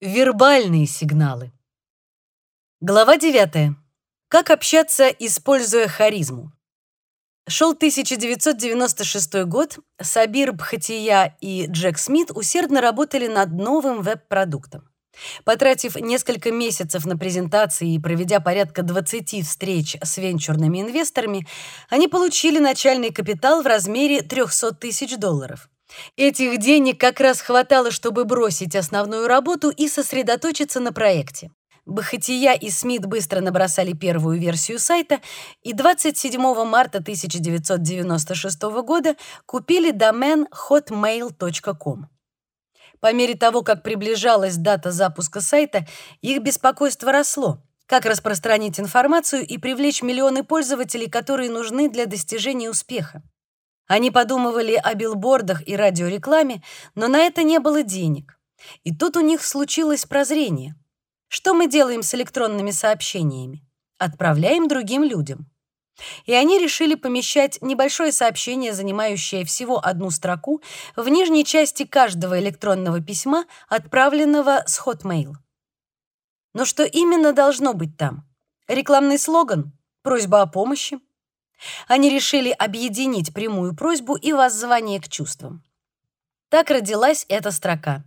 Вербальные сигналы. Глава 9. Как общаться, используя харизму. Шел 1996 год. Сабир Бхатия и Джек Смит усердно работали над новым веб-продуктом. Потратив несколько месяцев на презентации и проведя порядка 20 встреч с венчурными инвесторами, они получили начальный капитал в размере 300 тысяч долларов. Этих денег как раз хватало, чтобы бросить основную работу и сосредоточиться на проекте. Бахатия и Смит быстро набросали первую версию сайта и 27 марта 1996 года купили домен hotmail.com. По мере того, как приближалась дата запуска сайта, их беспокойство росло. Как распространить информацию и привлечь миллионы пользователей, которые нужны для достижения успеха? Они подумывали о билбордах и радиорекламе, но на это не было денег. И тут у них случилось прозрение. Что мы делаем с электронными сообщениями? Отправляем другим людям. И они решили помещать небольшое сообщение, занимающее всего одну строку, в нижней части каждого электронного письма, отправленного с Hotmail. Но что именно должно быть там? Рекламный слоган? Просьба о помощи? Они решили объединить прямую просьбу и воззвание к чувствам. Так родилась эта строка.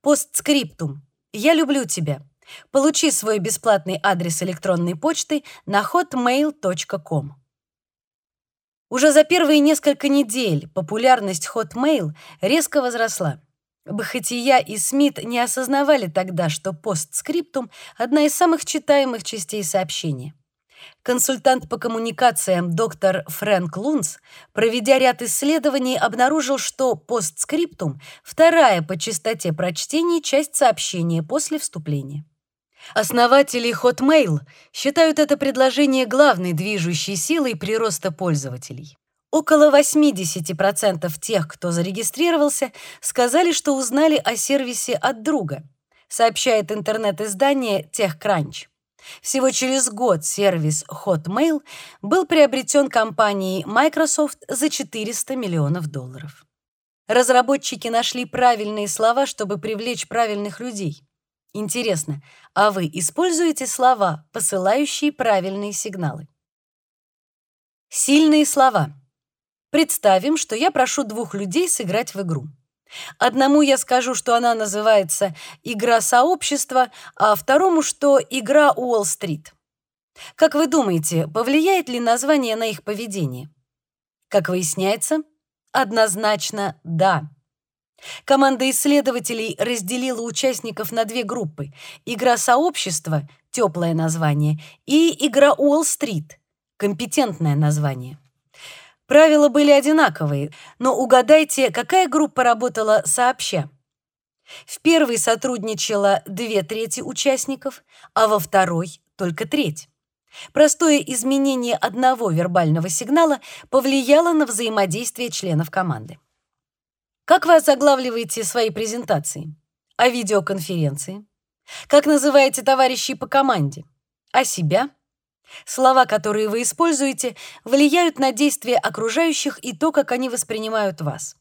Постскриптум. Я люблю тебя. Получи свой бесплатный адрес электронной почты на hotmail.com. Уже за первые несколько недель популярность Hotmail резко возросла. Бахатия и Смит не осознавали тогда, что постскриптум — одна из самых читаемых частей сообщения. Консультант по коммуникациям доктор Фрэнк Лунц, проведя ряд исследований, обнаружил, что постскриптум — вторая по частоте прочтений часть сообщения после вступления. Основатели Hotmail считают это предложение главной движущей силой прироста пользователей. Около 80% тех, кто зарегистрировался, сказали, что узнали о сервисе от друга, сообщает интернет-издание TechCrunch. Всего через год сервис Hotmail был приобретен компанией Microsoft за 400 миллионов долларов. Разработчики нашли правильные слова, чтобы привлечь правильных людей. Интересно, а вы используете слова, посылающие правильные сигналы? Сильные слова. Представим, что я прошу двух людей сыграть в игру. Одному я скажу, что она называется «Игра сообщества», а второму, что «Игра Уолл-стрит». Как вы думаете, повлияет ли название на их поведение? Как выясняется, однозначно «да». Команда исследователей разделила участников на две группы: игра сообщества теплое название и игра Уолл-стрит компетентное название. Правила были одинаковые, но угадайте, какая группа работала сообща. В первой сотрудничало две трети участников, а во второй только треть. Простое изменение одного вербального сигнала повлияло на взаимодействие членов команды. Как вы озаглавливаете свои презентации? О видеоконференции? Как называете товарищей по команде? О себя? Слова, которые вы используете, влияют на действия окружающих и то, как они воспринимают вас.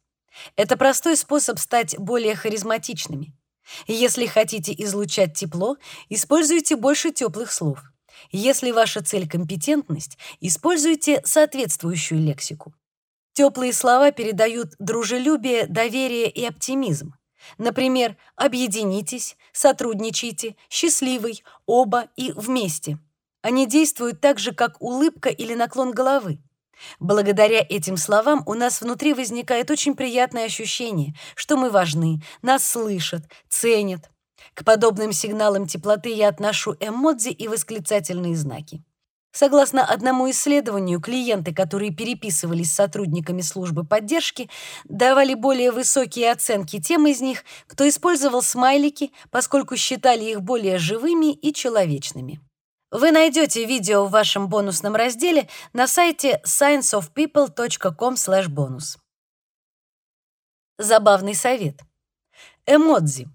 Это простой способ стать более харизматичными. Если хотите излучать тепло, используйте больше теплых слов. Если ваша цель компетентность, используйте соответствующую лексику. Теплые слова передают дружелюбие, доверие и оптимизм. Например, объединитесь, сотрудничайте, счастливый, оба и вместе. Они действуют так же, как улыбка или наклон головы. Благодаря этим словам у нас внутри возникает очень приятное ощущение, что мы важны, нас слышат, ценят. К подобным сигналам теплоты я отношу эмодзи и восклицательные знаки. Согласно одному исследованию, клиенты, которые переписывались с сотрудниками службы поддержки, давали более высокие оценки тем из них, кто использовал смайлики, поскольку считали их более живыми и человечными. Вы найдете видео в вашем бонусном разделе на сайте scienceofpeople.com/bonus. Забавный совет. Эмодзи.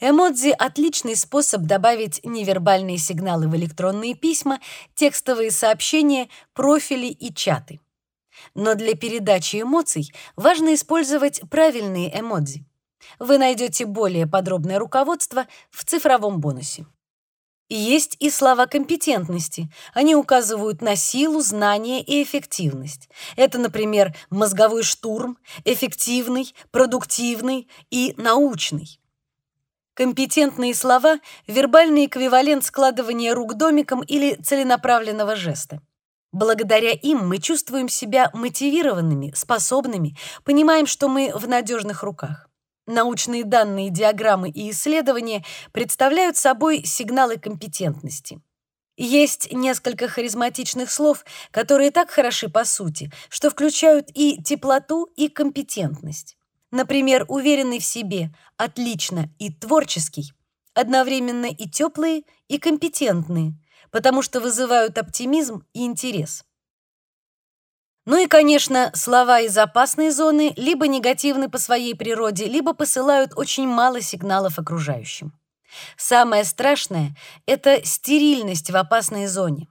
Эмодзи — отличный способ добавить невербальные сигналы в электронные письма, текстовые сообщения, профили и чаты. Но для передачи эмоций важно использовать правильные эмодзи. Вы найдете более подробное руководство в цифровом бонусе. Есть и слова компетентности. Они указывают на силу, знание и эффективность. Это, например, мозговой штурм, эффективный, продуктивный и научный. Компетентные слова — вербальный эквивалент складывания рук домиком или целенаправленного жеста. Благодаря им мы чувствуем себя мотивированными, способными, понимаем, что мы в надежных руках. Научные данные, диаграммы и исследования представляют собой сигналы компетентности. Есть несколько харизматичных слов, которые так хороши по сути, что включают и теплоту, и компетентность. Например, уверенный в себе, отлично и творческий, одновременно и теплые, и компетентные, потому что вызывают оптимизм и интерес. Ну и, конечно, слова из опасной зоны либо негативны по своей природе, либо посылают очень мало сигналов окружающим. Самое страшное — это стерильность в опасной зоне.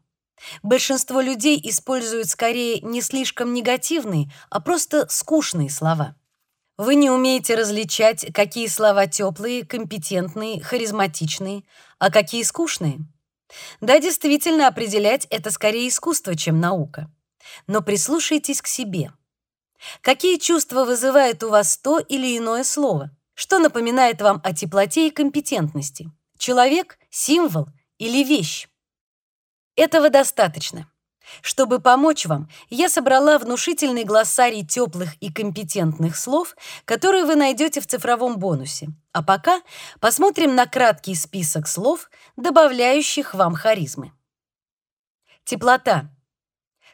Большинство людей используют скорее не слишком негативные, а просто скучные слова. Вы не умеете различать, какие слова теплые, компетентные, харизматичные, а какие скучные. Да, действительно, определять это скорее искусство, чем наука. Но прислушайтесь к себе. Какие чувства вызывает у вас то или иное слово? Что напоминает вам о теплоте и компетентности? Человек, символ или вещь? Этого достаточно. Чтобы помочь вам, я собрала внушительный глоссарий теплых и компетентных слов, которые вы найдете в цифровом бонусе. А пока посмотрим на краткий список слов, добавляющих вам харизмы. Теплота.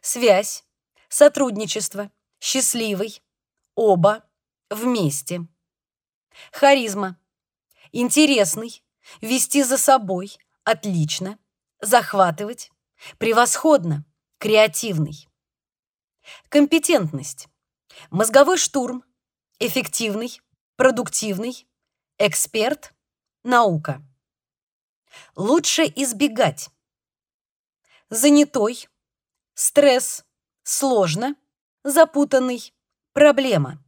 Связь. Сотрудничество. Счастливый. Оба. Вместе. Харизма. Интересный. Вести за собой. Отлично. Захватывать. Превосходно креативный. Компетентность. Мозговой штурм, эффективный, продуктивный, эксперт, наука. Лучше избегать. Занятой, стресс, сложно, запутанный, проблема.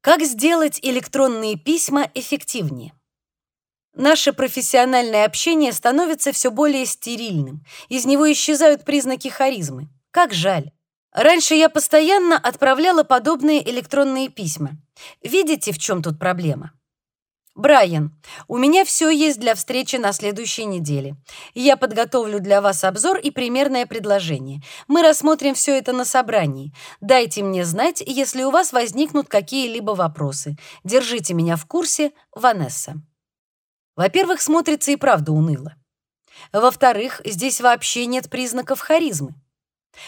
Как сделать электронные письма эффективнее? Наше профессиональное общение становится все более стерильным. Из него исчезают признаки харизмы. Как жаль. Раньше я постоянно отправляла подобные электронные письма. Видите, в чем тут проблема? Брайан, у меня все есть для встречи на следующей неделе. Я подготовлю для вас обзор и примерное предложение. Мы рассмотрим все это на собрании. Дайте мне знать, если у вас возникнут какие-либо вопросы. Держите меня в курсе, Ванесса. Во-первых, смотрится и правда уныло. Во-вторых, здесь вообще нет признаков харизмы.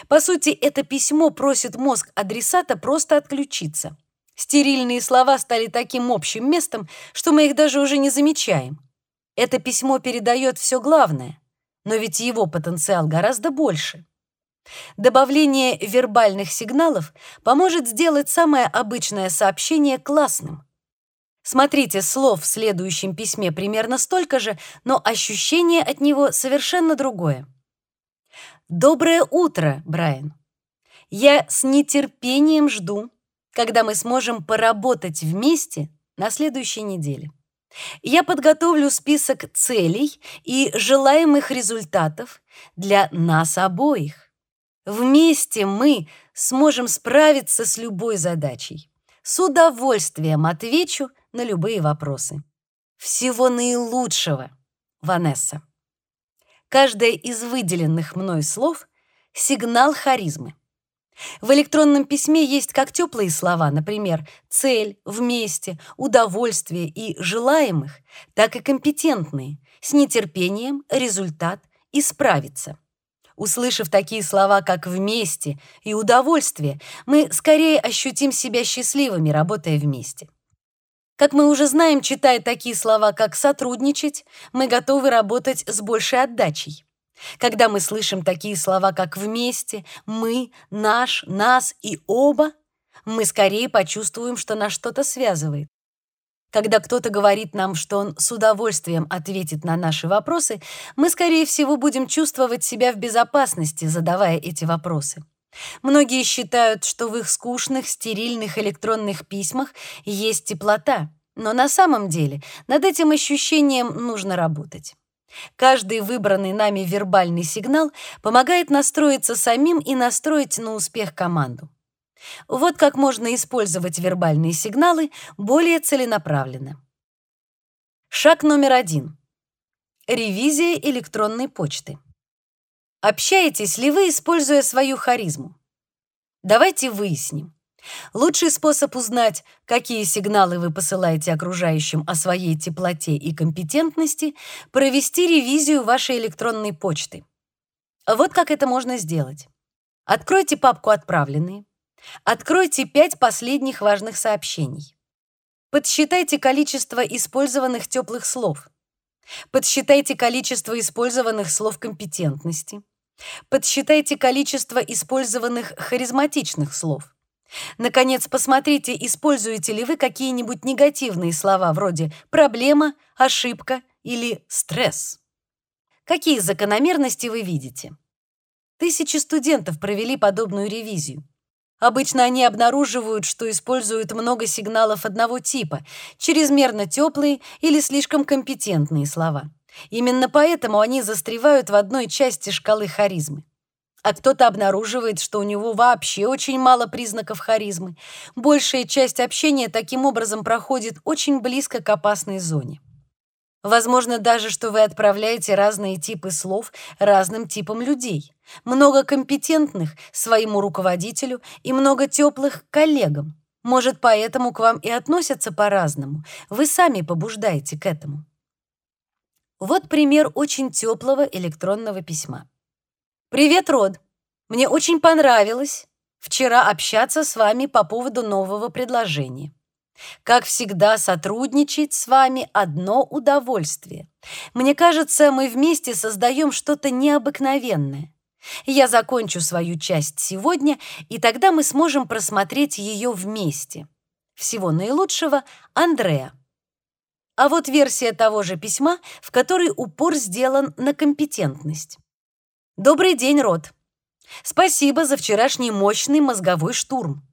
По сути, это письмо просит мозг адресата просто отключиться. Стерильные слова стали таким общим местом, что мы их даже уже не замечаем. Это письмо передает все главное, но ведь его потенциал гораздо больше. Добавление вербальных сигналов поможет сделать самое обычное сообщение классным. Смотрите, слов в следующем письме примерно столько же, но ощущение от него совершенно другое. Доброе утро, Брайан. Я с нетерпением жду, когда мы сможем поработать вместе на следующей неделе. Я подготовлю список целей и желаемых результатов для нас обоих. Вместе мы сможем справиться с любой задачей. С удовольствием отвечу на любые вопросы. Всего наилучшего, Ванесса. Каждое из выделенных мной слов — сигнал харизмы. В электронном письме есть как теплые слова, например, цель, вместе, удовольствие и желаемых, так и компетентные, с нетерпением, результат и справиться. Услышав такие слова, как «вместе» и «удовольствие», мы скорее ощутим себя счастливыми, работая вместе. Как мы уже знаем, читая такие слова, как «сотрудничать», мы готовы работать с большей отдачей. Когда мы слышим такие слова, как «вместе», «мы», «наш», «нас» и «оба», мы скорее почувствуем, что нас что-то связывает. Когда кто-то говорит нам, что он с удовольствием ответит на наши вопросы, мы, скорее всего, будем чувствовать себя в безопасности, задавая эти вопросы. Многие считают, что в их скучных, стерильных электронных письмах есть теплота, но на самом деле над этим ощущением нужно работать. Каждый выбранный нами вербальный сигнал помогает настроиться самим и настроить на успех команду. Вот как можно использовать вербальные сигналы более целенаправленно. Шаг номер один. Ревизия электронной почты. Общаетесь ли вы, используя свою харизму? Давайте выясним. Лучший способ узнать, какие сигналы вы посылаете окружающим о своей теплоте и компетентности, провести ревизию вашей электронной почты. Вот как это можно сделать. Откройте папку «Отправленные», откройте пять последних важных сообщений. Подсчитайте количество использованных теплых слов. Подсчитайте количество использованных слов компетентности. Подсчитайте количество использованных харизматичных слов. Наконец, посмотрите, используете ли вы какие-нибудь негативные слова вроде «проблема», «ошибка» или «стресс». Какие закономерности вы видите? Тысячи студентов провели подобную ревизию. Обычно они обнаруживают, что используют много сигналов одного типа, чрезмерно теплые или слишком компетентные слова. Именно поэтому они застревают в одной части шкалы харизмы а кто-то обнаруживает, что у него вообще очень мало признаков харизмы. Большая часть общения таким образом проходит очень близко к опасной зоне. Возможно даже, что вы отправляете разные типы слов разным типам людей. Много компетентных своему руководителю и много теплых коллегам. Может, поэтому к вам и относятся по-разному. Вы сами побуждаете к этому. Вот пример очень теплого электронного письма. Привет, Род. Мне очень понравилось вчера общаться с вами по поводу нового предложения. Как всегда, сотрудничать с вами одно удовольствие. Мне кажется, мы вместе создаем что-то необыкновенное. Я закончу свою часть сегодня, и тогда мы сможем просмотреть ее вместе. Всего наилучшего, Андреа. А вот версия того же письма, в которой упор сделан на компетентность. Добрый день, Род. Спасибо за вчерашний мощный мозговой штурм.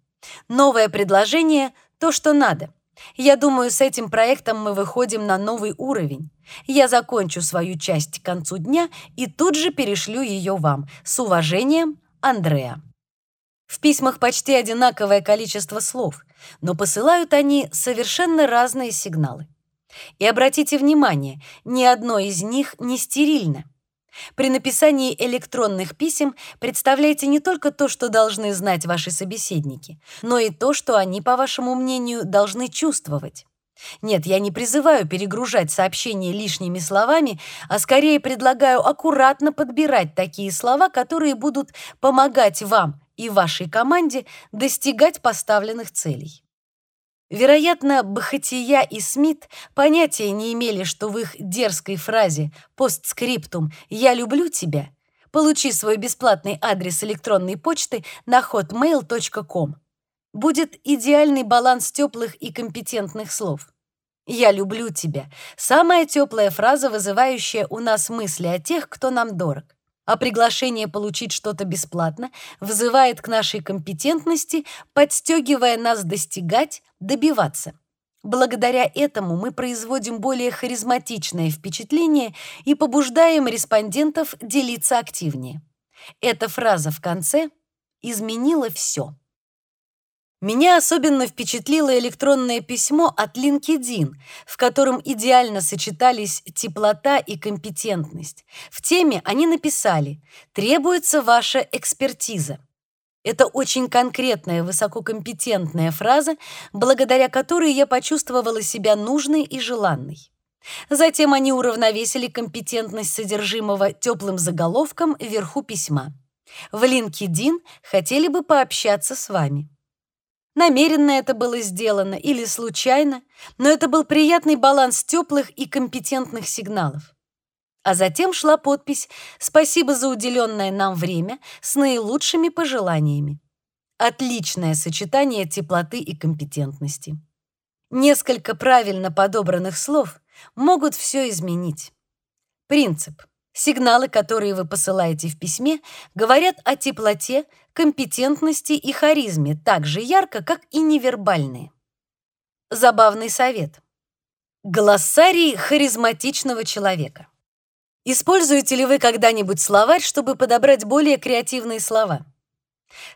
Новое предложение — то, что надо. Я думаю, с этим проектом мы выходим на новый уровень. Я закончу свою часть к концу дня и тут же перешлю ее вам. С уважением, Андреа. В письмах почти одинаковое количество слов, но посылают они совершенно разные сигналы. И обратите внимание, ни одно из них не стерильно. При написании электронных писем представляйте не только то, что должны знать ваши собеседники, но и то, что они, по вашему мнению, должны чувствовать. Нет, я не призываю перегружать сообщения лишними словами, а скорее предлагаю аккуратно подбирать такие слова, которые будут помогать вам и вашей команде достигать поставленных целей. Вероятно, Бахатия и Смит понятия не имели, что в их дерзкой фразе постскриптум «Я люблю тебя» получи свой бесплатный адрес электронной почты на hotmail.com. Будет идеальный баланс теплых и компетентных слов. «Я люблю тебя» — самая теплая фраза, вызывающая у нас мысли о тех, кто нам дорог а приглашение получить что-то бесплатно вызывает к нашей компетентности, подстегивая нас достигать, добиваться. Благодаря этому мы производим более харизматичное впечатление и побуждаем респондентов делиться активнее. Эта фраза в конце изменила все. Меня особенно впечатлило электронное письмо от LinkedIn, в котором идеально сочетались теплота и компетентность. В теме они написали «Требуется ваша экспертиза». Это очень конкретная, высококомпетентная фраза, благодаря которой я почувствовала себя нужной и желанной. Затем они уравновесили компетентность содержимого теплым заголовком вверху письма. В LinkedIn хотели бы пообщаться с вами. Намеренно это было сделано или случайно, но это был приятный баланс теплых и компетентных сигналов. А затем шла подпись «Спасибо за уделенное нам время с наилучшими пожеланиями». Отличное сочетание теплоты и компетентности. Несколько правильно подобранных слов могут все изменить. Принцип. Сигналы, которые вы посылаете в письме, говорят о теплоте, компетентности и харизме так же ярко, как и невербальные. Забавный совет. Глоссарий харизматичного человека. Используете ли вы когда-нибудь словарь, чтобы подобрать более креативные слова?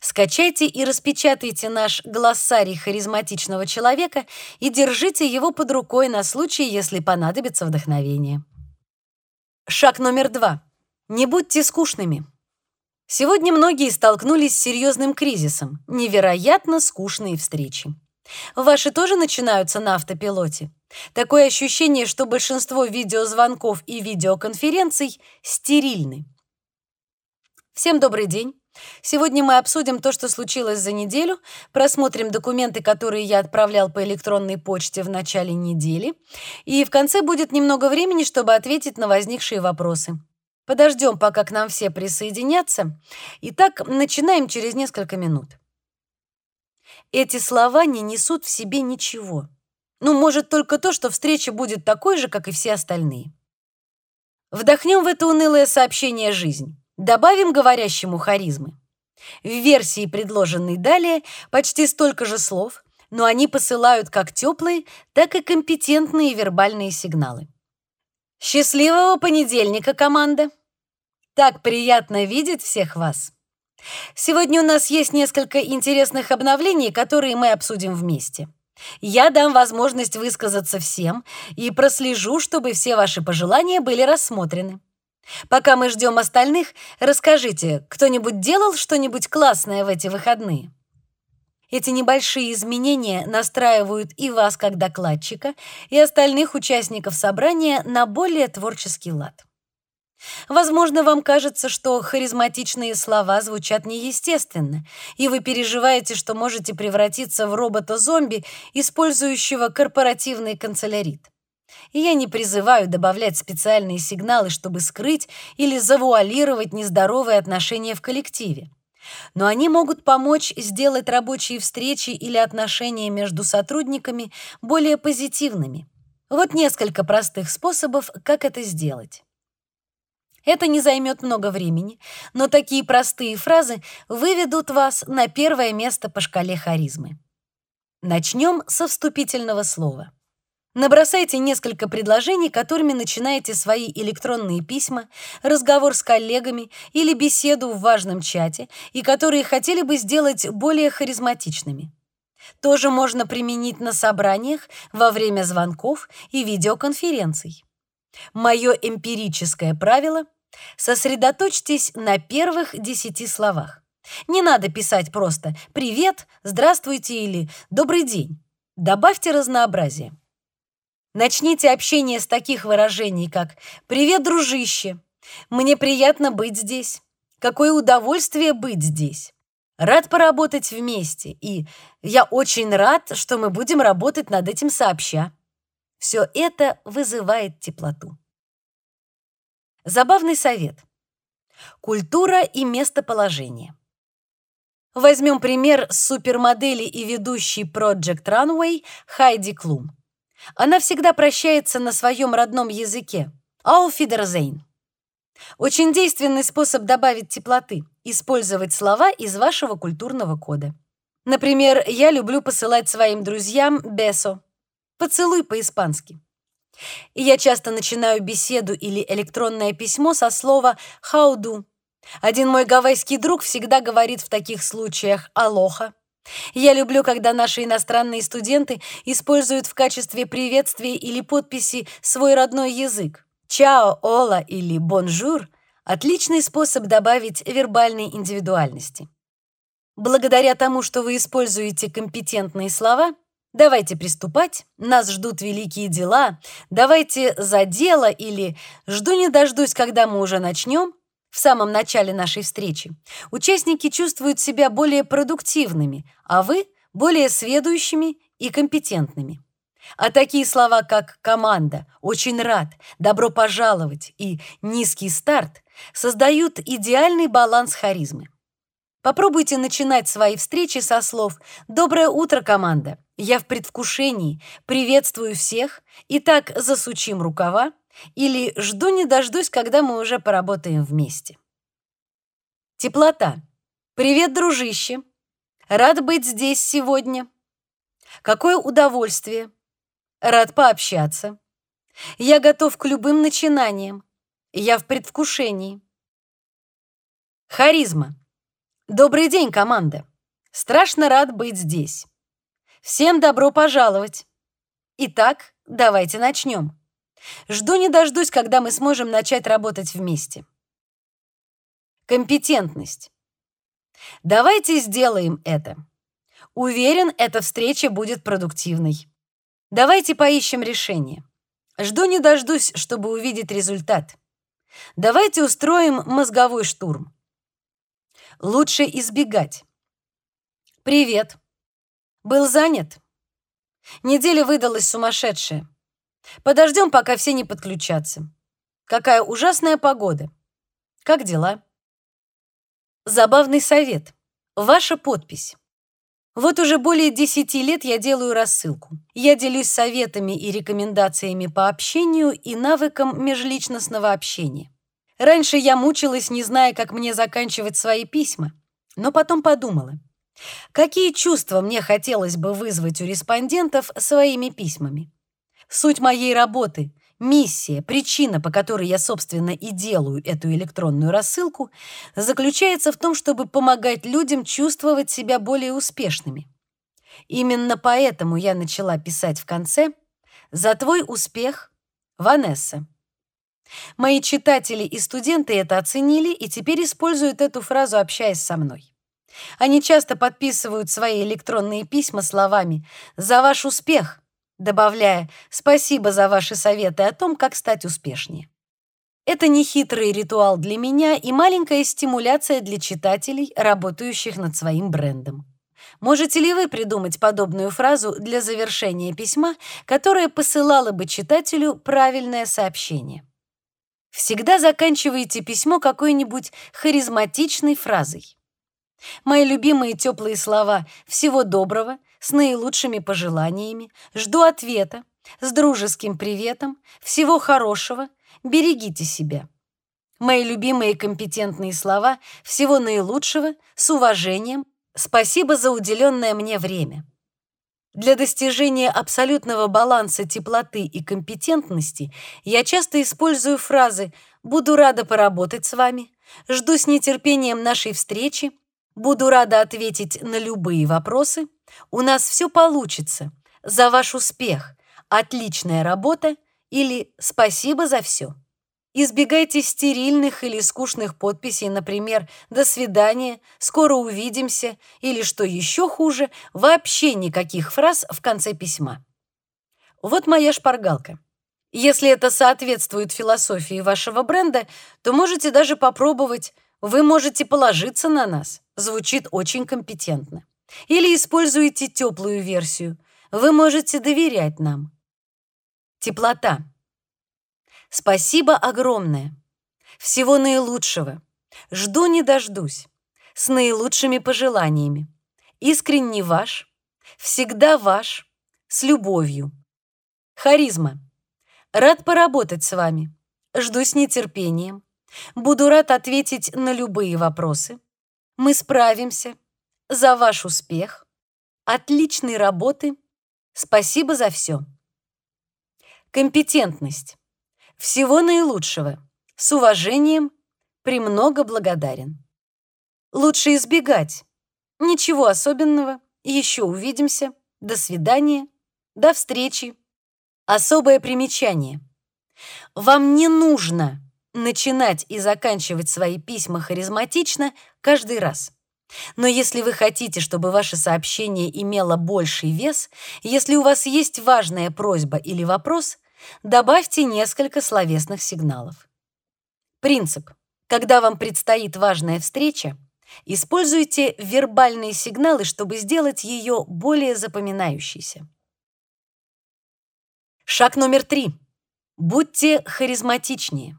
Скачайте и распечатайте наш глоссарий харизматичного человека и держите его под рукой на случай, если понадобится вдохновение. Шаг номер два. Не будьте скучными. Сегодня многие столкнулись с серьезным кризисом, невероятно скучные встречи. Ваши тоже начинаются на автопилоте? Такое ощущение, что большинство видеозвонков и видеоконференций стерильны. Всем добрый день. Сегодня мы обсудим то, что случилось за неделю, просмотрим документы, которые я отправлял по электронной почте в начале недели, и в конце будет немного времени, чтобы ответить на возникшие вопросы. Подождем, пока к нам все присоединятся. Итак, начинаем через несколько минут. Эти слова не несут в себе ничего. Ну, может, только то, что встреча будет такой же, как и все остальные. Вдохнем в это унылое сообщение жизнь. Добавим говорящему харизмы. В версии, предложенной далее, почти столько же слов, но они посылают как теплые, так и компетентные вербальные сигналы. Счастливого понедельника, команда! Так приятно видеть всех вас! Сегодня у нас есть несколько интересных обновлений, которые мы обсудим вместе. Я дам возможность высказаться всем и прослежу, чтобы все ваши пожелания были рассмотрены. Пока мы ждем остальных, расскажите, кто-нибудь делал что-нибудь классное в эти выходные? Эти небольшие изменения настраивают и вас как докладчика, и остальных участников собрания на более творческий лад. Возможно, вам кажется, что харизматичные слова звучат неестественно, и вы переживаете, что можете превратиться в робота-зомби, использующего корпоративный канцелярит. И я не призываю добавлять специальные сигналы, чтобы скрыть или завуалировать нездоровые отношения в коллективе. Но они могут помочь сделать рабочие встречи или отношения между сотрудниками более позитивными. Вот несколько простых способов, как это сделать. Это не займет много времени, но такие простые фразы выведут вас на первое место по шкале харизмы. Начнем со вступительного слова. Набросайте несколько предложений, которыми начинаете свои электронные письма, разговор с коллегами или беседу в важном чате, и которые хотели бы сделать более харизматичными. Тоже можно применить на собраниях, во время звонков и видеоконференций. Мое эмпирическое правило — сосредоточьтесь на первых десяти словах. Не надо писать просто «привет», «здравствуйте» или «добрый день». Добавьте разнообразие. Начните общение с таких выражений, как «Привет, дружище», «Мне приятно быть здесь», «Какое удовольствие быть здесь», «Рад поработать вместе» и «Я очень рад, что мы будем работать над этим сообща». Все это вызывает теплоту. Забавный совет. Культура и местоположение. Возьмем пример супермодели и ведущей Project Runway Хайди Клум. Она всегда прощается на своем родном языке. Ауфидерзейн. Очень действенный способ добавить теплоты — использовать слова из вашего культурного кода. Например, я люблю посылать своим друзьям «beso» — поцелуй по-испански. И я часто начинаю беседу или электронное письмо со слова «howdy». Один мой гавайский друг всегда говорит в таких случаях «алоха». Я люблю, когда наши иностранные студенты используют в качестве приветствия или подписи свой родной язык. «Чао», «hola» или «бонжур» — отличный способ добавить вербальной индивидуальности. Благодаря тому, что вы используете компетентные слова, «давайте приступать», «нас ждут великие дела», «давайте за дело» или «жду не дождусь, когда мы уже начнем», в самом начале нашей встречи, участники чувствуют себя более продуктивными, а вы — более сведущими и компетентными. А такие слова, как «команда», «очень рад», «добро пожаловать» и «низкий старт» создают идеальный баланс харизмы. Попробуйте начинать свои встречи со слов «Доброе утро, команда! Я в предвкушении, приветствую всех, итак, засучим рукава, или жду не дождусь, когда мы уже поработаем вместе. Теплота. Привет, дружище. Рад быть здесь сегодня. Какое удовольствие. Рад пообщаться. Я готов к любым начинаниям. Я в предвкушении. Харизма. Добрый день, команда. Страшно рад быть здесь. Всем добро пожаловать. Итак, давайте начнем. Жду не дождусь, когда мы сможем начать работать вместе. Компетентность. Давайте сделаем это. Уверен, эта встреча будет продуктивной. Давайте поищем решение. Жду не дождусь, чтобы увидеть результат. Давайте устроим мозговой штурм. Лучше избегать. Привет. Был занят? Неделя выдалась сумасшедшая. Подождем, пока все не подключатся. Какая ужасная погода. Как дела? Забавный совет. Ваша подпись. Вот уже более 10 лет я делаю рассылку. Я делюсь советами и рекомендациями по общению и навыкам межличностного общения. Раньше я мучилась, не зная, как мне заканчивать свои письма, но потом подумала, какие чувства мне хотелось бы вызвать у респондентов своими письмами. Суть моей работы, миссия, причина, по которой я, собственно, и делаю эту электронную рассылку, заключается в том, чтобы помогать людям чувствовать себя более успешными. Именно поэтому я начала писать в конце «За твой успех, Ванесса». Мои читатели и студенты это оценили и теперь используют эту фразу, общаясь со мной. Они часто подписывают свои электронные письма словами «За ваш успех», добавляя «Спасибо за ваши советы о том, как стать успешнее». Это не хитрый ритуал для меня и маленькая стимуляция для читателей, работающих над своим брендом. Можете ли вы придумать подобную фразу для завершения письма, которая посылала бы читателю правильное сообщение? Всегда заканчивайте письмо какой-нибудь харизматичной фразой. Мои любимые теплые слова «Всего доброго», «С наилучшими пожеланиями», «Жду ответа», «С дружеским приветом», «Всего хорошего», «Берегите себя». Мои любимые компетентные слова «Всего наилучшего», «С уважением», «Спасибо за уделенное мне время». Для достижения абсолютного баланса теплоты и компетентности я часто использую фразы «буду рада поработать с вами», «жду с нетерпением нашей встречи», «буду рада ответить на любые вопросы», «у нас все получится», «за ваш успех», «отличная работа» или «спасибо за все». Избегайте стерильных или скучных подписей, например, «До свидания», «Скоро увидимся» или, что еще хуже, вообще никаких фраз в конце письма. Вот моя шпаргалка. Если это соответствует философии вашего бренда, то можете даже попробовать «Вы можете положиться на нас». Звучит очень компетентно. Или используйте теплую версию «Вы можете доверять нам». Теплота. Спасибо огромное. Всего наилучшего. Жду не дождусь. С наилучшими пожеланиями. Искренне ваш. Всегда ваш. С любовью. Харизма. Рад поработать с вами. Жду с нетерпением. Буду рад ответить на любые вопросы. Мы справимся. За ваш успех. Отличной работы. Спасибо за все. Компетентность. Всего наилучшего. С уважением, премного благодарен. Лучше избегать. Ничего особенного. Еще увидимся. До свидания. До встречи. Особое примечание. Вам не нужно начинать и заканчивать свои письма харизматично каждый раз. Но если вы хотите, чтобы ваше сообщение имело больший вес, если у вас есть важная просьба или вопрос, Добавьте несколько словесных сигналов. Принцип. Когда вам предстоит важная встреча, используйте вербальные сигналы, чтобы сделать ее более запоминающейся. Шаг номер три. Будьте харизматичнее.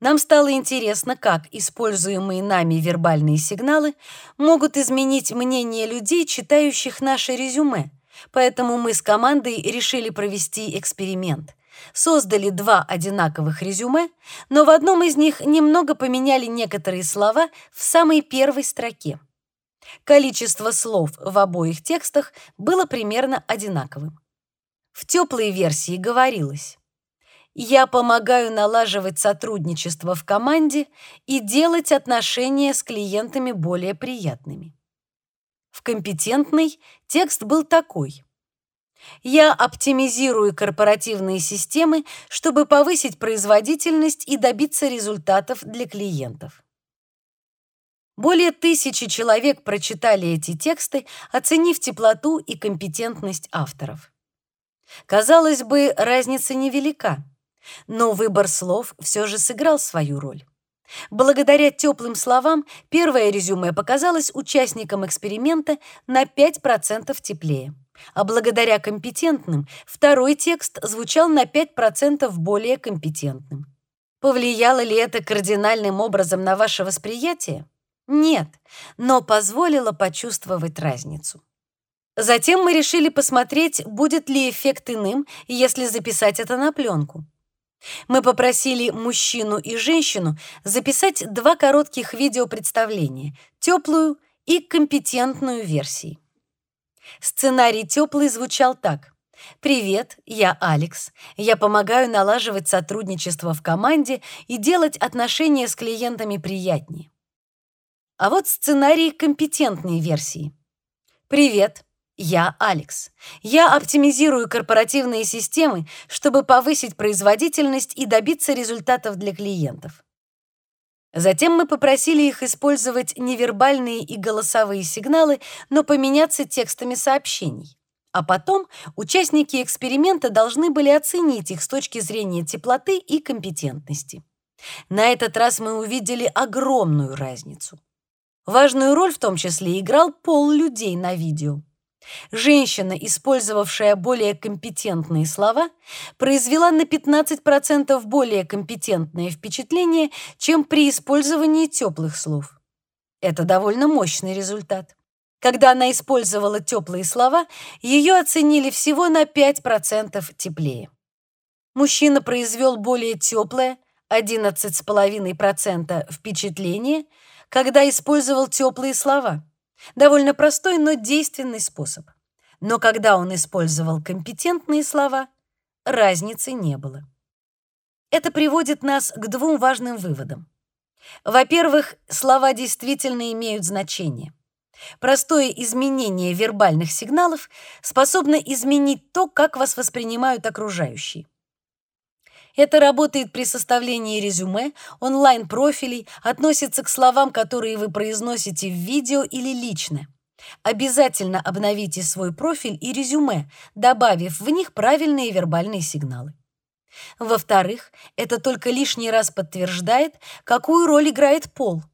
Нам стало интересно, как используемые нами вербальные сигналы могут изменить мнение людей, читающих наше резюме, Поэтому мы с командой решили провести эксперимент. создали два одинаковых резюме, но в одном из них немного поменяли некоторые слова в самой первой строке. Количество слов в обоих текстах было примерно одинаковым. В теплой версии говорилось «Я помогаю налаживать сотрудничество в команде и делать отношения с клиентами более приятными». В компетентной текст был такой «Я оптимизирую корпоративные системы, чтобы повысить производительность и добиться результатов для клиентов». Более тысячи человек прочитали эти тексты, оценив теплоту и компетентность авторов. Казалось бы, разница невелика, но выбор слов все же сыграл свою роль. Благодаря теплым словам первое резюме показалось участникам эксперимента на 5% теплее, а благодаря компетентным второй текст звучал на 5% более компетентным. Повлияло ли это кардинальным образом на ваше восприятие? Нет, но позволила почувствовать разницу. Затем мы решили посмотреть, будет ли эффект иным, если записать это на пленку. Мы попросили мужчину и женщину записать два коротких видеопредставления, теплую и компетентную версии. Сценарий теплый звучал так: Привет, я Алекс. Я помогаю налаживать сотрудничество в команде и делать отношения с клиентами приятнее. А вот сценарий компетентной версии. Привет, я Алекс. Я оптимизирую корпоративные системы, чтобы повысить производительность и добиться результатов для клиентов. Затем мы попросили их использовать невербальные и голосовые сигналы, но поменяться текстами сообщений. А потом участники эксперимента должны были оценить их с точки зрения теплоты и компетентности. На этот раз мы увидели огромную разницу. Важную роль в том числе играл пол людей на видео. Женщина, использовавшая более компетентные слова, произвела на 15% более компетентное впечатление, чем при использовании теплых слов. Это довольно мощный результат. Когда она использовала теплые слова, ее оценили всего на 5% теплее. Мужчина произвел более теплое, 11,5% впечатление, когда использовал теплые слова. Довольно простой, но действенный способ. Но когда он использовал компетентные слова, разницы не было. Это приводит нас к двум важным выводам. Во-первых, слова действительно имеют значение. Простое изменение вербальных сигналов способно изменить то, как вас воспринимают окружающие. Это работает при составлении резюме, онлайн-профилей, относится к словам, которые вы произносите в видео или лично. Обязательно обновите свой профиль и резюме, добавив в них правильные вербальные сигналы. Во-вторых, это только лишний раз подтверждает, какую роль играет пол.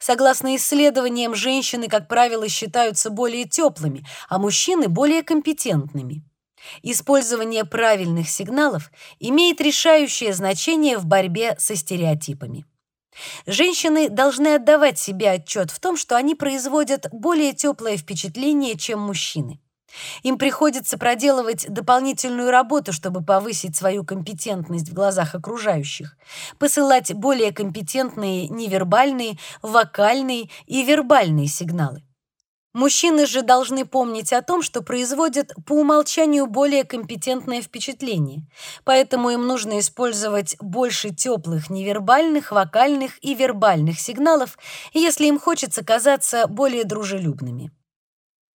Согласно исследованиям, женщины, как правило, считаются более теплыми, а мужчины более компетентными. Использование правильных сигналов имеет решающее значение в борьбе со стереотипами. Женщины должны отдавать себе отчет в том, что они производят более теплое впечатление, чем мужчины. Им приходится проделывать дополнительную работу, чтобы повысить свою компетентность в глазах окружающих, посылать более компетентные невербальные, вокальные и вербальные сигналы. Мужчины же должны помнить о том, что производят по умолчанию более компетентное впечатление, поэтому им нужно использовать больше теплых невербальных, вокальных и вербальных сигналов, если им хочется казаться более дружелюбными.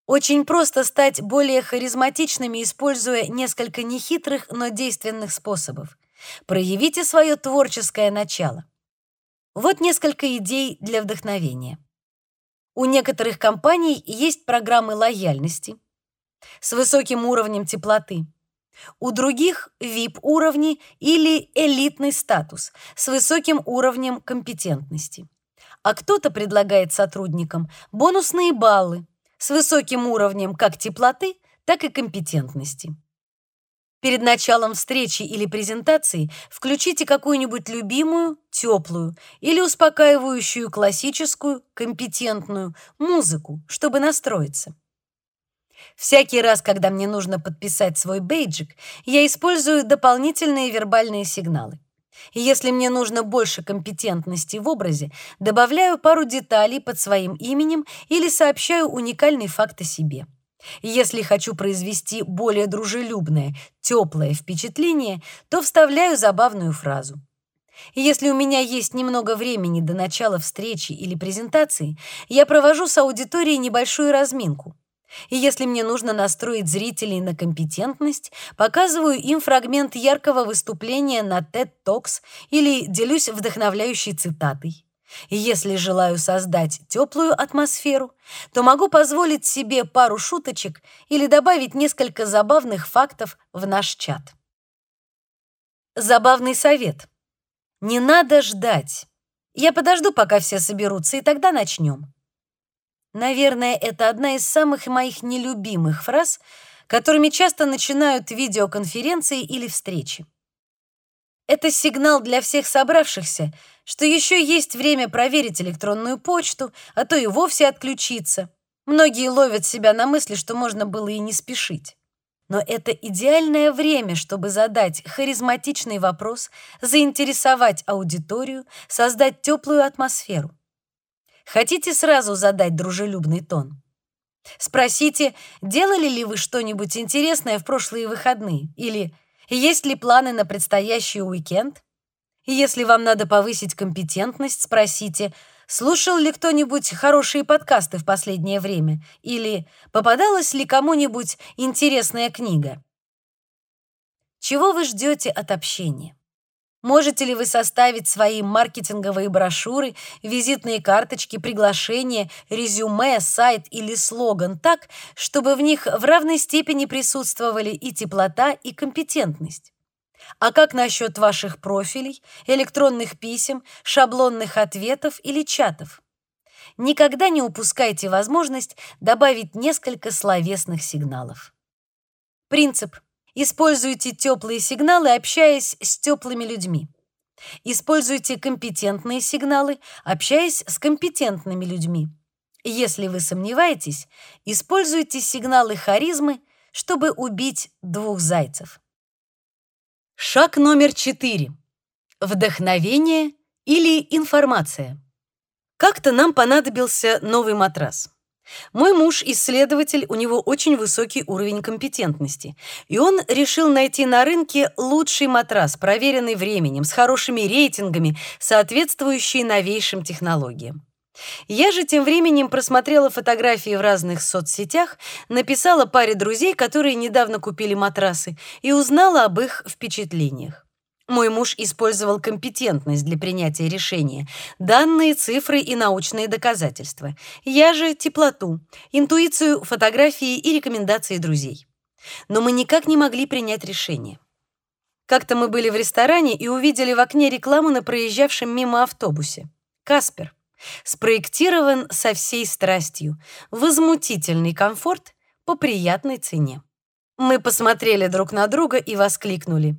Очень просто стать более харизматичными, используя несколько нехитрых, но действенных способов. Проявите свое творческое начало. Вот несколько идей для вдохновения. У некоторых компаний есть программы лояльности с высоким уровнем теплоты. У других VIP-уровни или элитный статус с высоким уровнем компетентности. А кто-то предлагает сотрудникам бонусные баллы с высоким уровнем как теплоты, так и компетентности. Перед началом встречи или презентации включите какую-нибудь любимую, теплую или успокаивающую классическую, компетентную музыку, чтобы настроиться. Всякий раз, когда мне нужно подписать свой бейджик, я использую дополнительные вербальные сигналы. И если мне нужно больше компетентности в образе, добавляю пару деталей под своим именем или сообщаю уникальный факт о себе. Если хочу произвести более дружелюбное, теплое впечатление, то вставляю забавную фразу. если у меня есть немного времени до начала встречи или презентации, я провожу с аудиторией небольшую разминку. И если мне нужно настроить зрителей на компетентность, показываю им фрагмент яркого выступления на TED Talks или делюсь вдохновляющей цитатой. Если желаю создать теплую атмосферу, то могу позволить себе пару шуточек или добавить несколько забавных фактов в наш чат. Забавный совет. Не надо ждать. Я подожду, пока все соберутся, и тогда начнем. Наверное, это одна из самых моих нелюбимых фраз, которыми часто начинают видеоконференции или встречи. Это сигнал для всех собравшихся, что еще есть время проверить электронную почту, а то и вовсе отключиться. Многие ловят себя на мысли, что можно было и не спешить. Но это идеальное время, чтобы задать харизматичный вопрос, заинтересовать аудиторию, создать теплую атмосферу. Хотите сразу задать дружелюбный тон? Спросите, делали ли вы что-нибудь интересное в прошлые выходные или есть ли планы на предстоящий уикенд? Если вам надо повысить компетентность, спросите, слушал ли кто-нибудь хорошие подкасты в последнее время или попадалась ли кому-нибудь интересная книга. Чего вы ждете от общения? Можете ли вы составить свои маркетинговые брошюры, визитные карточки, приглашения, резюме, сайт или слоган так, чтобы в них в равной степени присутствовали и теплота, и компетентность? А как насчет ваших профилей, электронных писем, шаблонных ответов или чатов? Никогда не упускайте возможность добавить несколько словесных сигналов. Принцип – Используйте теплые сигналы, общаясь с теплыми людьми. Используйте компетентные сигналы, общаясь с компетентными людьми. Если вы сомневаетесь, используйте сигналы харизмы, чтобы убить двух зайцев. Шаг номер четыре. Вдохновение или информация. Как-то нам понадобился новый матрас. Мой муж исследователь, у него очень высокий уровень компетентности, и он решил найти на рынке лучший матрас, проверенный временем, с хорошими рейтингами, соответствующий новейшим технологиям. Я же тем временем просмотрела фотографии в разных соцсетях, написала паре друзей, которые недавно купили матрасы, и узнала об их впечатлениях. Мой муж использовал компетентность для принятия решения, данные, цифры и научные доказательства. Я же теплоту, интуицию, фотографии и рекомендации друзей. Но мы никак не могли принять решение. Как-то мы были в ресторане и увидели в окне рекламу на проезжавшем мимо автобусе. Каспер. Спроектирован со всей страстью. Возмутительный комфорт по приятной цене. Мы посмотрели друг на друга и воскликнули: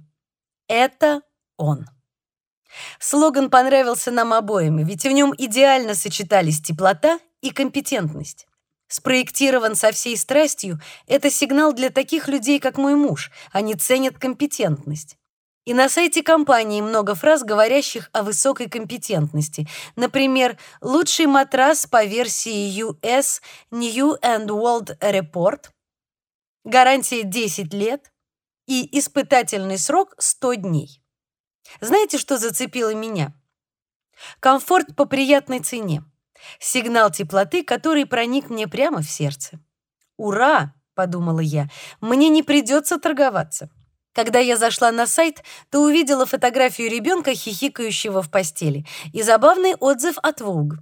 это он. Слоган понравился нам обоим, ведь в нем идеально сочетались теплота и компетентность. Спроектирован со всей страстью — это сигнал для таких людей, как мой муж. Они ценят компетентность. И на сайте компании много фраз, говорящих о высокой компетентности. Например, лучший матрас по версии US New and World Report, гарантия 10 лет, и испытательный срок 100 дней. Знаете, что зацепило меня? Комфорт по приятной цене. Сигнал теплоты, который проник мне прямо в сердце. Ура, подумала я. Мне не придется торговаться. Когда я зашла на сайт, то увидела фотографию ребенка, хихикающего в постели, и забавный отзыв от Vogue.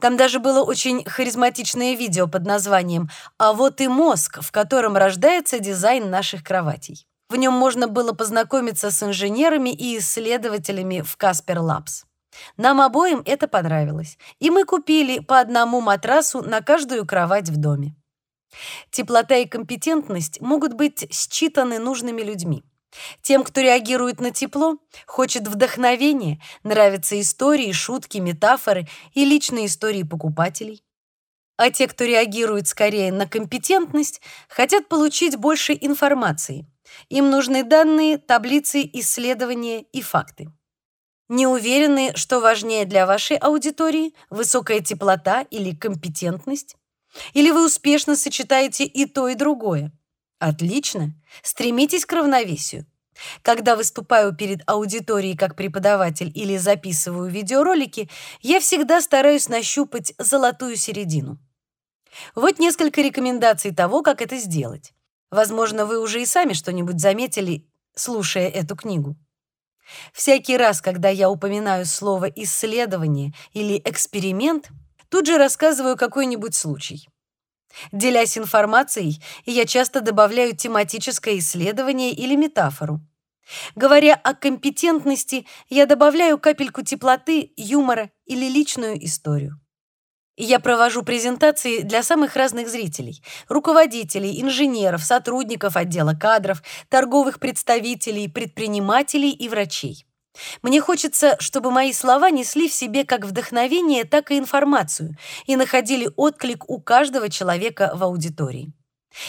Там даже было очень харизматичное видео под названием «А вот и мозг, в котором рождается дизайн наших кроватей». В нем можно было познакомиться с инженерами и исследователями в Casper Labs. Нам обоим это понравилось, и мы купили по одному матрасу на каждую кровать в доме. Теплота и компетентность могут быть считаны нужными людьми. Тем, кто реагирует на тепло, хочет вдохновения, нравятся истории, шутки, метафоры и личные истории покупателей. А те, кто реагирует скорее на компетентность, хотят получить больше информации. Им нужны данные, таблицы, исследования и факты. Не уверены, что важнее для вашей аудитории высокая теплота или компетентность? Или вы успешно сочетаете и то, и другое? Отлично. Стремитесь к равновесию. Когда выступаю перед аудиторией как преподаватель или записываю видеоролики, я всегда стараюсь нащупать золотую середину. Вот несколько рекомендаций того, как это сделать. Возможно, вы уже и сами что-нибудь заметили, слушая эту книгу. Всякий раз, когда я упоминаю слово исследование или эксперимент, тут же рассказываю какой-нибудь случай. Делясь информацией, я часто добавляю тематическое исследование или метафору. Говоря о компетентности, я добавляю капельку теплоты, юмора или личную историю. Я провожу презентации для самых разных зрителей: руководителей, инженеров, сотрудников отдела кадров, торговых представителей, предпринимателей и врачей. Мне хочется, чтобы мои слова несли в себе как вдохновение, так и информацию и находили отклик у каждого человека в аудитории.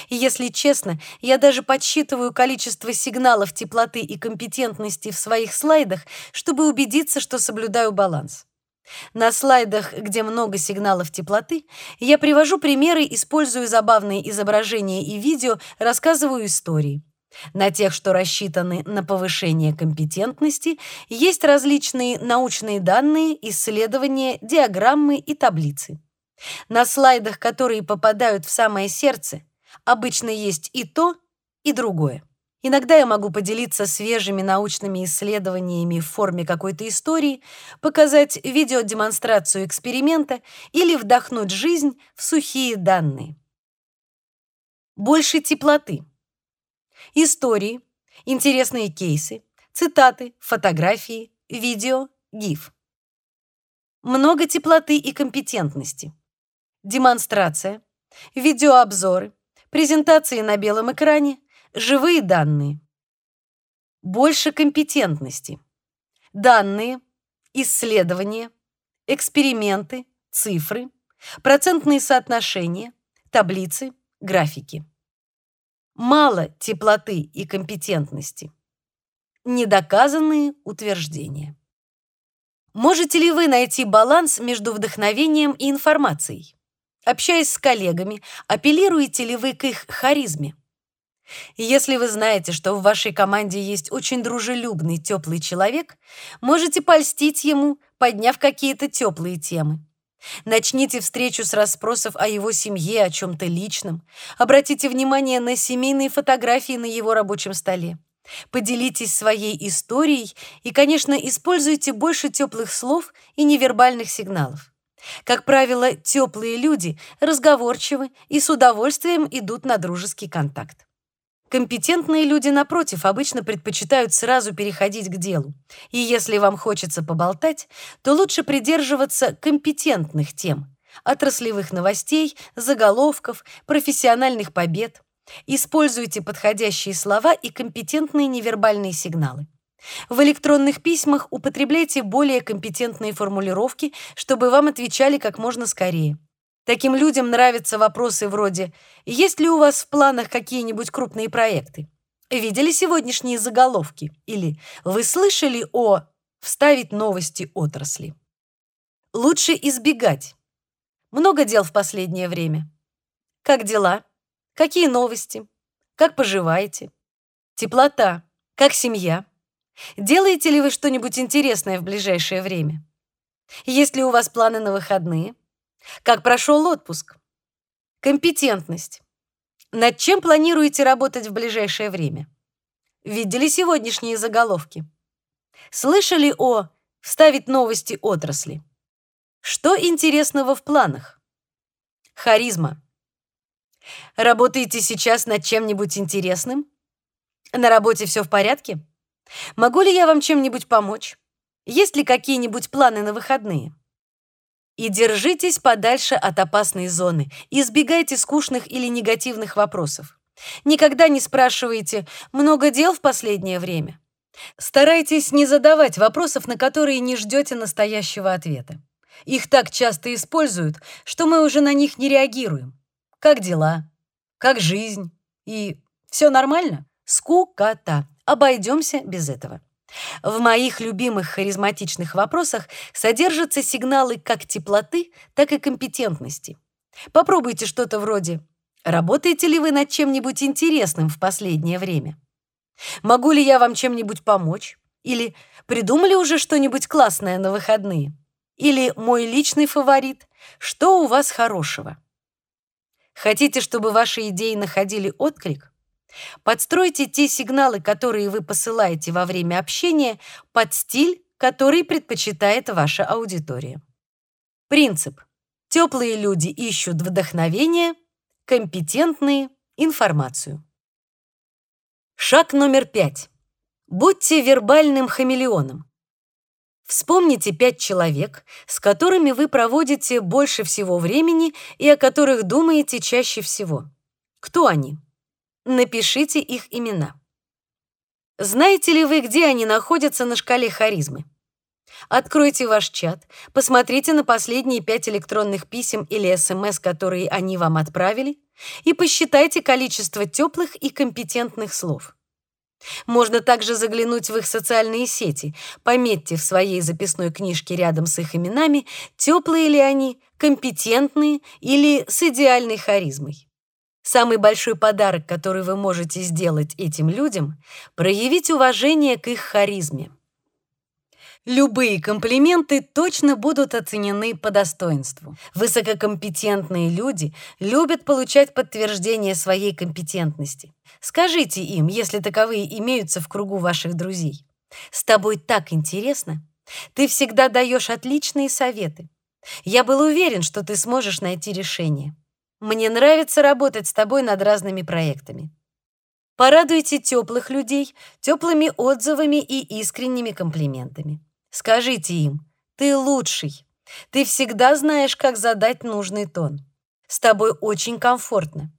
И если честно, я даже подсчитываю количество сигналов теплоты и компетентности в своих слайдах, чтобы убедиться, что соблюдаю баланс. На слайдах, где много сигналов теплоты, я привожу примеры, использую забавные изображения и видео, рассказываю истории. На тех, что рассчитаны на повышение компетентности, есть различные научные данные, исследования, диаграммы и таблицы. На слайдах, которые попадают в самое сердце, обычно есть и то, и другое. Иногда я могу поделиться свежими научными исследованиями в форме какой-то истории, показать видеодемонстрацию эксперимента или вдохнуть жизнь в сухие данные. Больше теплоты. Истории, интересные кейсы, цитаты, фотографии, видео, гиф. Много теплоты и компетентности. Демонстрация, видеообзоры, презентации на белом экране, живые данные. Больше компетентности. Данные, исследования, эксперименты, цифры, процентные соотношения, таблицы, графики. Мало теплоты и компетентности. Недоказанные утверждения. Можете ли вы найти баланс между вдохновением и информацией? Общаясь с коллегами, апеллируете ли вы к их харизме? Если вы знаете, что в вашей команде есть очень дружелюбный, теплый человек, можете польстить ему, подняв какие-то теплые темы. Начните встречу с расспросов о его семье, о чем то личном. Обратите внимание на семейные фотографии на его рабочем столе. Поделитесь своей историей и, конечно, используйте больше теплых слов и невербальных сигналов. Как правило, теплые люди разговорчивы и с удовольствием идут на дружеский контакт. Компетентные люди, напротив, обычно предпочитают сразу переходить к делу. И если вам хочется поболтать, то лучше придерживаться компетентных тем: отраслевых новостей, заголовков, профессиональных побед. Используйте подходящие слова и компетентные невербальные сигналы. В электронных письмах употребляйте более компетентные формулировки, чтобы вам отвечали как можно скорее. Таким людям нравятся вопросы вроде «Есть ли у вас в планах какие-нибудь крупные проекты?» «Видели сегодняшние заголовки?» или «Вы слышали о...» «Вставить новости отрасли». Лучше избегать. Много дел в последнее время. Как дела? Какие новости? Как поживаете? Теплота. Как семья? Делаете ли вы что-нибудь интересное в ближайшее время? Есть ли у вас планы на выходные? Как прошел отпуск? Компетентность. Над чем планируете работать в ближайшее время? Видели сегодняшние заголовки? Слышали о «вставить новости отрасли»? Что интересного в планах? Харизма. Работаете сейчас над чем-нибудь интересным? На работе все в порядке? Могу ли я вам чем-нибудь помочь? Есть ли какие-нибудь планы на выходные? И держитесь подальше от опасной зоны. Избегайте скучных или негативных вопросов. Никогда не спрашивайте «много дел в последнее время?». Старайтесь не задавать вопросов, на которые не ждете настоящего ответа. Их так часто используют, что мы уже на них не реагируем. Как дела? Как жизнь? И все нормально? Скукота. Обойдемся без этого. В моих любимых харизматичных вопросах содержатся сигналы как теплоты, так и компетентности. Попробуйте что-то вроде «Работаете ли вы над чем-нибудь интересным в последнее время?» «Могу ли я вам чем-нибудь помочь?» Или «Придумали уже что-нибудь классное на выходные?» Или «Мой личный фаворит. Что у вас хорошего?» Хотите, чтобы ваши идеи находили отклик? Подстройте те сигналы, которые вы посылаете во время общения, под стиль, который предпочитает ваша аудитория. Принцип. Теплые люди ищут вдохновение, компетентные — информацию. Шаг номер пять. Будьте вербальным хамелеоном. Вспомните пять человек, с которыми вы проводите больше всего времени и о которых думаете чаще всего. Кто они? Напишите их имена. Знаете ли вы, где они находятся на шкале харизмы? Откройте ваш чат, посмотрите на последние пять электронных писем или СМС, которые они вам отправили, и посчитайте количество теплых и компетентных слов. Можно также заглянуть в их социальные сети. Пометьте в своей записной книжке рядом с их именами, теплые ли они, компетентные или с идеальной харизмой. Самый большой подарок, который вы можете сделать этим людям, проявить уважение к их харизме. Любые комплименты точно будут оценены по достоинству. Высококомпетентные люди любят получать подтверждение своей компетентности. Скажите им, если таковые имеются в кругу ваших друзей. С тобой так интересно. Ты всегда даешь отличные советы. Я был уверен, что ты сможешь найти решение. Мне нравится работать с тобой над разными проектами. Порадуйте теплых людей теплыми отзывами и искренними комплиментами. Скажите им, ты лучший. Ты всегда знаешь, как задать нужный тон. С тобой очень комфортно.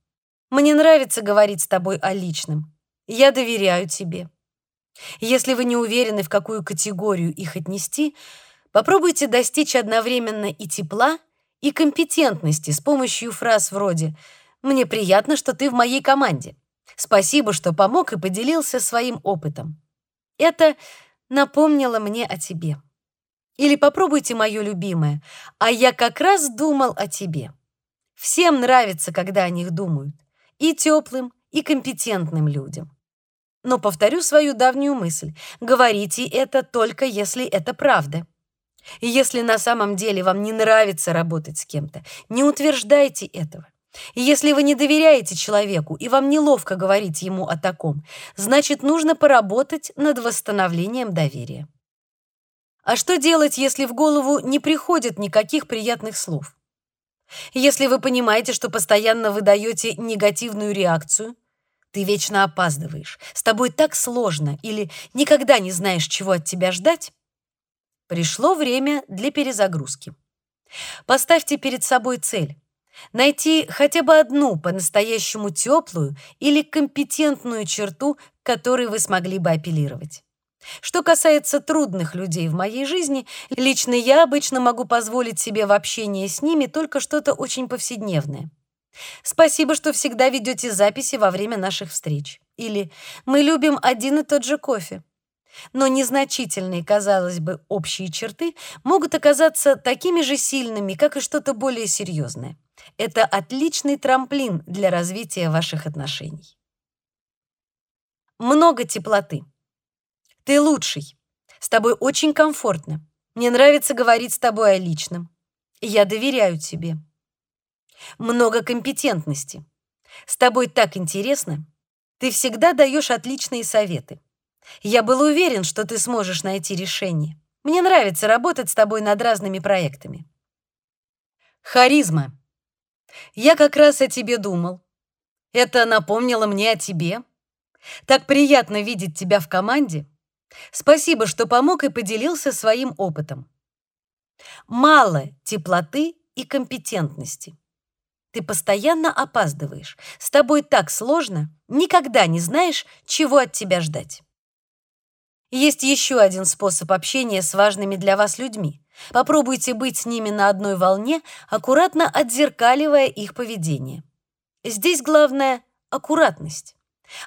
Мне нравится говорить с тобой о личном. Я доверяю тебе. Если вы не уверены, в какую категорию их отнести, попробуйте достичь одновременно и тепла, и компетентности с помощью фраз вроде «Мне приятно, что ты в моей команде. Спасибо, что помог и поделился своим опытом. Это напомнило мне о тебе». Или попробуйте мое любимое «А я как раз думал о тебе». Всем нравится, когда о них думают. И теплым, и компетентным людям. Но повторю свою давнюю мысль. Говорите это только если это правда. И если на самом деле вам не нравится работать с кем-то, не утверждайте этого. И если вы не доверяете человеку и вам неловко говорить ему о таком, значит, нужно поработать над восстановлением доверия. А что делать, если в голову не приходит никаких приятных слов? Если вы понимаете, что постоянно выдаете негативную реакцию, ты вечно опаздываешь, с тобой так сложно или никогда не знаешь, чего от тебя ждать, Пришло время для перезагрузки. Поставьте перед собой цель найти хотя бы одну по-настоящему теплую или компетентную черту, к которой вы смогли бы апеллировать. Что касается трудных людей в моей жизни, лично я обычно могу позволить себе в общении с ними только что-то очень повседневное. Спасибо, что всегда ведете записи во время наших встреч. Или мы любим один и тот же кофе но незначительные, казалось бы, общие черты могут оказаться такими же сильными, как и что-то более серьезное. Это отличный трамплин для развития ваших отношений. Много теплоты. Ты лучший. С тобой очень комфортно. Мне нравится говорить с тобой о личном. Я доверяю тебе. Много компетентности. С тобой так интересно. Ты всегда даешь отличные советы. Я был уверен, что ты сможешь найти решение. Мне нравится работать с тобой над разными проектами. Харизма. Я как раз о тебе думал. Это напомнило мне о тебе. Так приятно видеть тебя в команде. Спасибо, что помог и поделился своим опытом. Мало теплоты и компетентности. Ты постоянно опаздываешь. С тобой так сложно, никогда не знаешь, чего от тебя ждать. Есть еще один способ общения с важными для вас людьми. Попробуйте быть с ними на одной волне, аккуратно отзеркаливая их поведение. Здесь главное — аккуратность.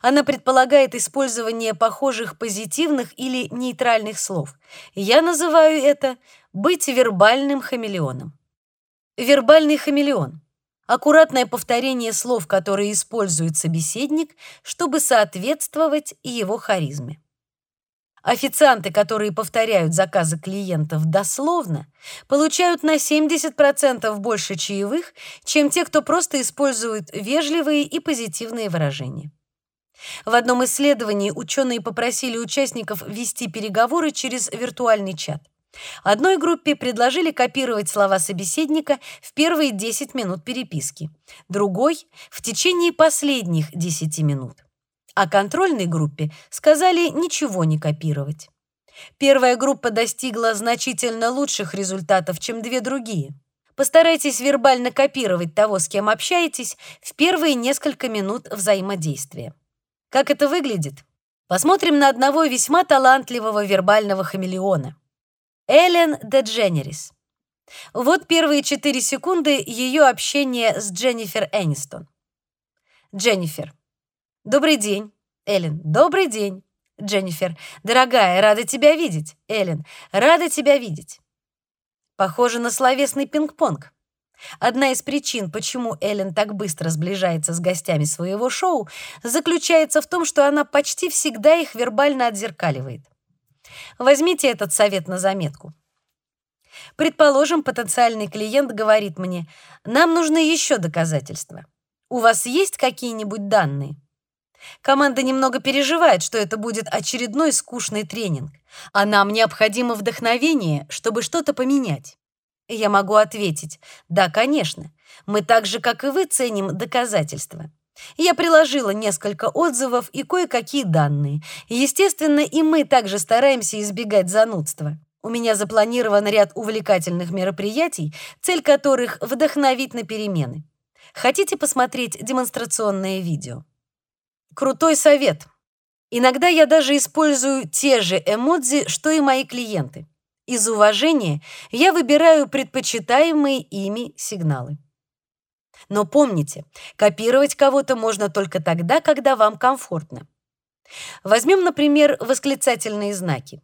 Она предполагает использование похожих позитивных или нейтральных слов. Я называю это «быть вербальным хамелеоном». Вербальный хамелеон — аккуратное повторение слов, которые использует собеседник, чтобы соответствовать его харизме. Официанты, которые повторяют заказы клиентов дословно, получают на 70% больше чаевых, чем те, кто просто использует вежливые и позитивные выражения. В одном исследовании ученые попросили участников вести переговоры через виртуальный чат. Одной группе предложили копировать слова собеседника в первые 10 минут переписки, другой — в течение последних 10 минут а контрольной группе сказали ничего не копировать. Первая группа достигла значительно лучших результатов, чем две другие. Постарайтесь вербально копировать того, с кем общаетесь, в первые несколько минут взаимодействия. Как это выглядит? Посмотрим на одного весьма талантливого вербального хамелеона. Эллен Дедженерис. Вот первые четыре секунды ее общения с Дженнифер Энистон. Дженнифер. Добрый день, Эллен. Добрый день, Дженнифер. Дорогая, рада тебя видеть, Эллен. Рада тебя видеть. Похоже на словесный пинг-понг. Одна из причин, почему Эллен так быстро сближается с гостями своего шоу, заключается в том, что она почти всегда их вербально отзеркаливает. Возьмите этот совет на заметку. Предположим, потенциальный клиент говорит мне: "Нам нужны еще доказательства. У вас есть какие-нибудь данные?" Команда немного переживает, что это будет очередной скучный тренинг, а нам необходимо вдохновение, чтобы что-то поменять. Я могу ответить: "Да, конечно. Мы так же, как и вы, ценим доказательства". Я приложила несколько отзывов и кое-какие данные. Естественно, и мы также стараемся избегать занудства. У меня запланирован ряд увлекательных мероприятий, цель которых вдохновить на перемены. Хотите посмотреть демонстрационное видео? Крутой совет. Иногда я даже использую те же эмодзи, что и мои клиенты. Из уважения я выбираю предпочитаемые ими сигналы. Но помните, копировать кого-то можно только тогда, когда вам комфортно. Возьмем, например, восклицательные знаки.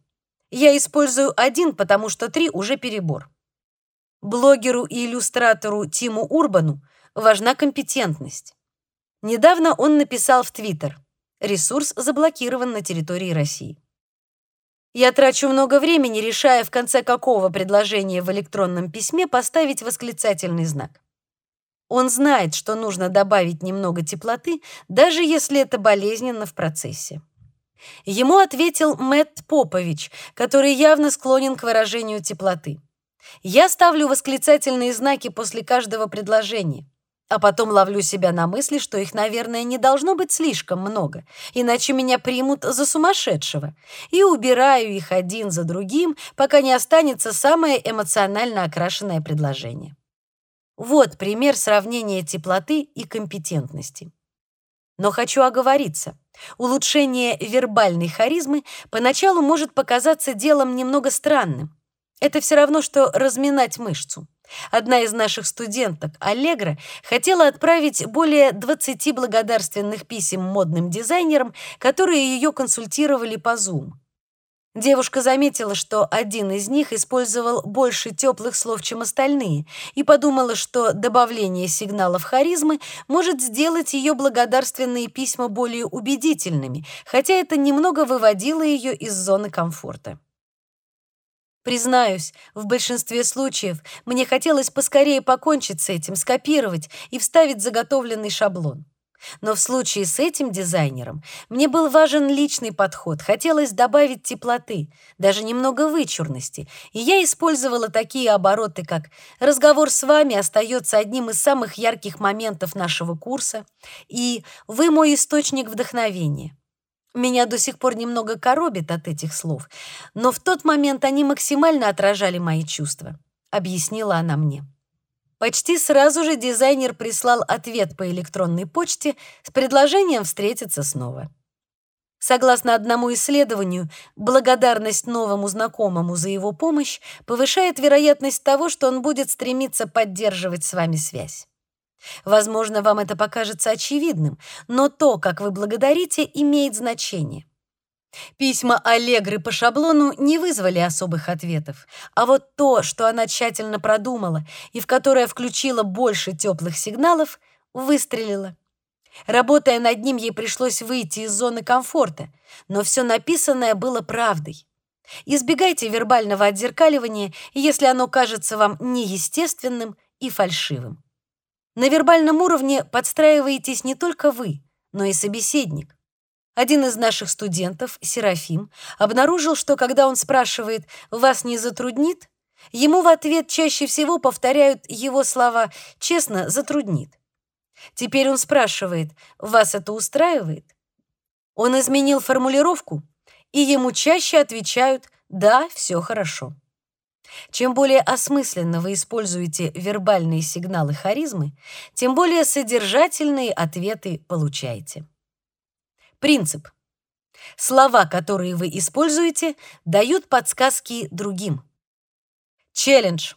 Я использую один, потому что три уже перебор. Блогеру и иллюстратору Тиму Урбану важна компетентность. Недавно он написал в Твиттер: "Ресурс заблокирован на территории России". Я трачу много времени, решая в конце какого предложения в электронном письме поставить восклицательный знак. Он знает, что нужно добавить немного теплоты, даже если это болезненно в процессе. Ему ответил Мэтт Попович, который явно склонен к выражению теплоты. Я ставлю восклицательные знаки после каждого предложения. А потом ловлю себя на мысли, что их, наверное, не должно быть слишком много, иначе меня примут за сумасшедшего, и убираю их один за другим, пока не останется самое эмоционально окрашенное предложение. Вот пример сравнения теплоты и компетентности. Но хочу оговориться. Улучшение вербальной харизмы поначалу может показаться делом немного странным. Это все равно что разминать мышцу. Одна из наших студенток, Аллегра, хотела отправить более 20 благодарственных писем модным дизайнерам, которые ее консультировали по Zoom. Девушка заметила, что один из них использовал больше теплых слов, чем остальные, и подумала, что добавление сигналов харизмы может сделать ее благодарственные письма более убедительными, хотя это немного выводило ее из зоны комфорта. Признаюсь, в большинстве случаев мне хотелось поскорее покончить с этим, скопировать и вставить заготовленный шаблон. Но в случае с этим дизайнером мне был важен личный подход, хотелось добавить теплоты, даже немного вычурности, и я использовала такие обороты, как «разговор с вами остается одним из самых ярких моментов нашего курса» и «вы мой источник вдохновения». Меня до сих пор немного коробит от этих слов, но в тот момент они максимально отражали мои чувства, объяснила она мне. Почти сразу же дизайнер прислал ответ по электронной почте с предложением встретиться снова. Согласно одному исследованию, благодарность новому знакомому за его помощь повышает вероятность того, что он будет стремиться поддерживать с вами связь. Возможно, вам это покажется очевидным, но то, как вы благодарите, имеет значение. Письма Аллегры по шаблону не вызвали особых ответов, а вот то, что она тщательно продумала и в которое включила больше теплых сигналов, выстрелило. Работая над ним, ей пришлось выйти из зоны комфорта, но все написанное было правдой. Избегайте вербального отзеркаливания, если оно кажется вам неестественным и фальшивым. На вербальном уровне подстраиваетесь не только вы, но и собеседник. Один из наших студентов, Серафим, обнаружил, что когда он спрашивает «Вас не затруднит?», ему в ответ чаще всего повторяют его слова «Честно, затруднит». Теперь он спрашивает, вас это устраивает? Он изменил формулировку, и ему чаще отвечают «да, все хорошо». Чем более осмысленно вы используете вербальные сигналы харизмы, тем более содержательные ответы получаете. Принцип. Слова, которые вы используете, дают подсказки другим. Челлендж.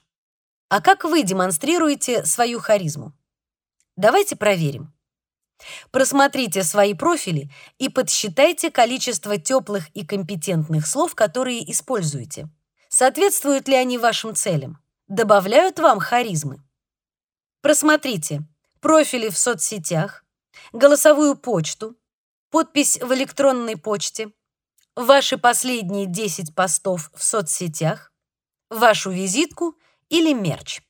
А как вы демонстрируете свою харизму? Давайте проверим. Просмотрите свои профили и подсчитайте количество теплых и компетентных слов, которые используете. Соответствуют ли они вашим целям? Добавляют вам харизмы? Просмотрите профили в соцсетях, голосовую почту, подпись в электронной почте, ваши последние 10 постов в соцсетях, вашу визитку или мерч.